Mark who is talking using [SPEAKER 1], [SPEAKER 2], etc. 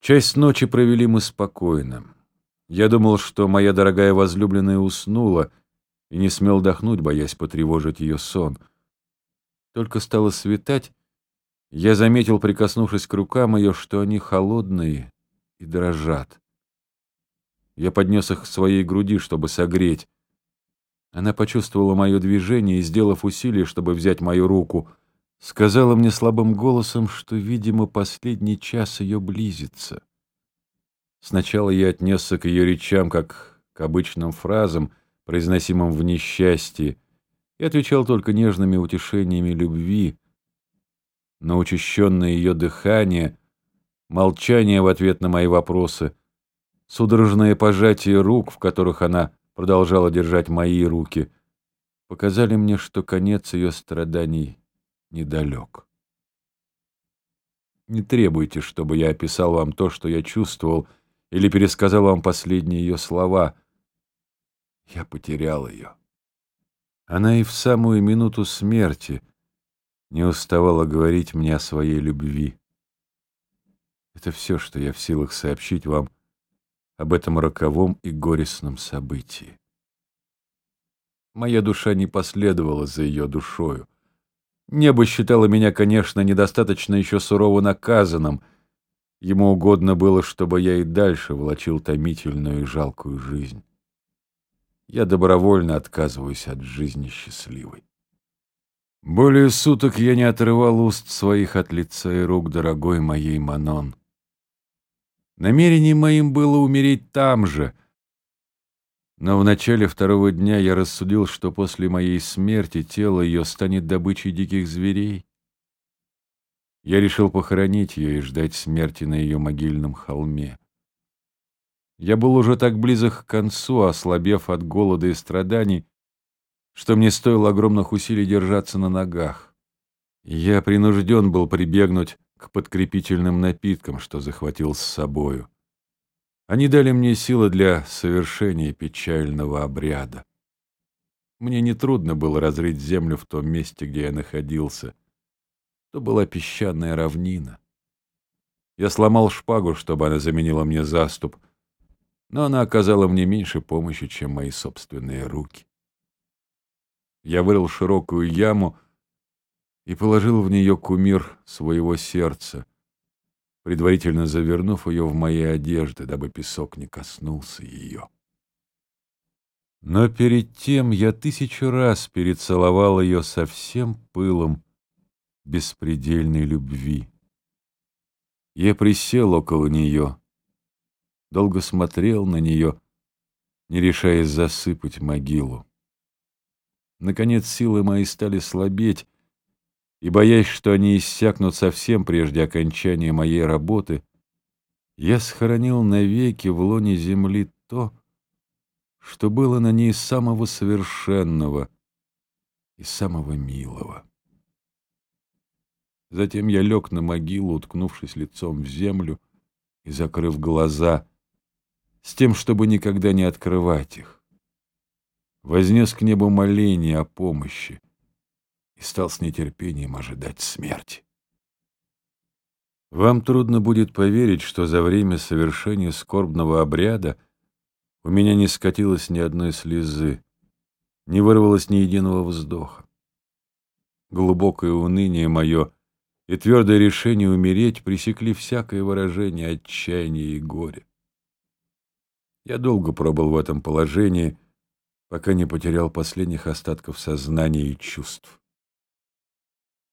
[SPEAKER 1] Часть ночи провели мы спокойно. Я думал, что моя дорогая возлюбленная уснула, и не смел дохнуть, боясь потревожить ее сон. Только стало светать, я заметил, прикоснувшись к рукам ее, что они холодные и дрожат. Я поднес их к своей груди, чтобы согреть. Она почувствовала мое движение и, сделав усилие, чтобы взять мою руку, сказала мне слабым голосом, что, видимо, последний час ее близится. Сначала я отнесся к ее речам, как к обычным фразам, произносимым в несчастье, и отвечал только нежными утешениями любви, но учащенное ее дыхание, молчание в ответ на мои вопросы, судорожное пожатие рук, в которых она продолжала держать мои руки, показали мне, что конец ее страданий недалек. Не требуйте, чтобы я описал вам то, что я чувствовал, или пересказал вам последние ее слова. Я потерял ее. Она и в самую минуту смерти не уставала говорить мне о своей любви. Это все, что я в силах сообщить вам об этом роковом и горестном событии. Моя душа не последовала за ее душою. Небо считало меня, конечно, недостаточно еще сурово наказанным. Ему угодно было, чтобы я и дальше влачил томительную и жалкую жизнь. Я добровольно отказываюсь от жизни счастливой. Более суток я не отрывал уст своих от лица и рук дорогой моей Манон. Намерением моим было умереть там же, но в начале второго дня я рассудил, что после моей смерти тело ее станет добычей диких зверей. Я решил похоронить ее и ждать смерти на ее могильном холме. Я был уже так близок к концу, ослабев от голода и страданий, что мне стоило огромных усилий держаться на ногах. Я принужден был прибегнуть к подкрепительным напиткам, что захватил с собою. Они дали мне силы для совершения печального обряда. Мне нетрудно было разрыть землю в том месте, где я находился. То была песчаная равнина. Я сломал шпагу, чтобы она заменила мне заступ, но она оказала мне меньше помощи, чем мои собственные руки. Я вырыл широкую яму, и положил в нее кумир своего сердца, предварительно завернув ее в мои одежды, дабы песок не коснулся ее. Но перед тем я тысячу раз перецеловал ее со всем пылом беспредельной любви. Я присел около нее, долго смотрел на нее, не решаясь засыпать могилу. Наконец силы мои стали слабеть, и, боясь, что они иссякнут совсем прежде окончания моей работы, я сохранил навеки в лоне земли то, что было на ней самого совершенного и самого милого. Затем я лег на могилу, уткнувшись лицом в землю и закрыв глаза, с тем, чтобы никогда не открывать их. Вознес к небу моление о помощи, и стал с нетерпением ожидать смерти. Вам трудно будет поверить, что за время совершения скорбного обряда у меня не скатилось ни одной слезы, не вырвалось ни единого вздоха. Глубокое уныние мое и твердое решение умереть пресекли всякое выражение отчаяния и горя. Я долго пробыл в этом положении, пока не потерял последних остатков сознания и чувств.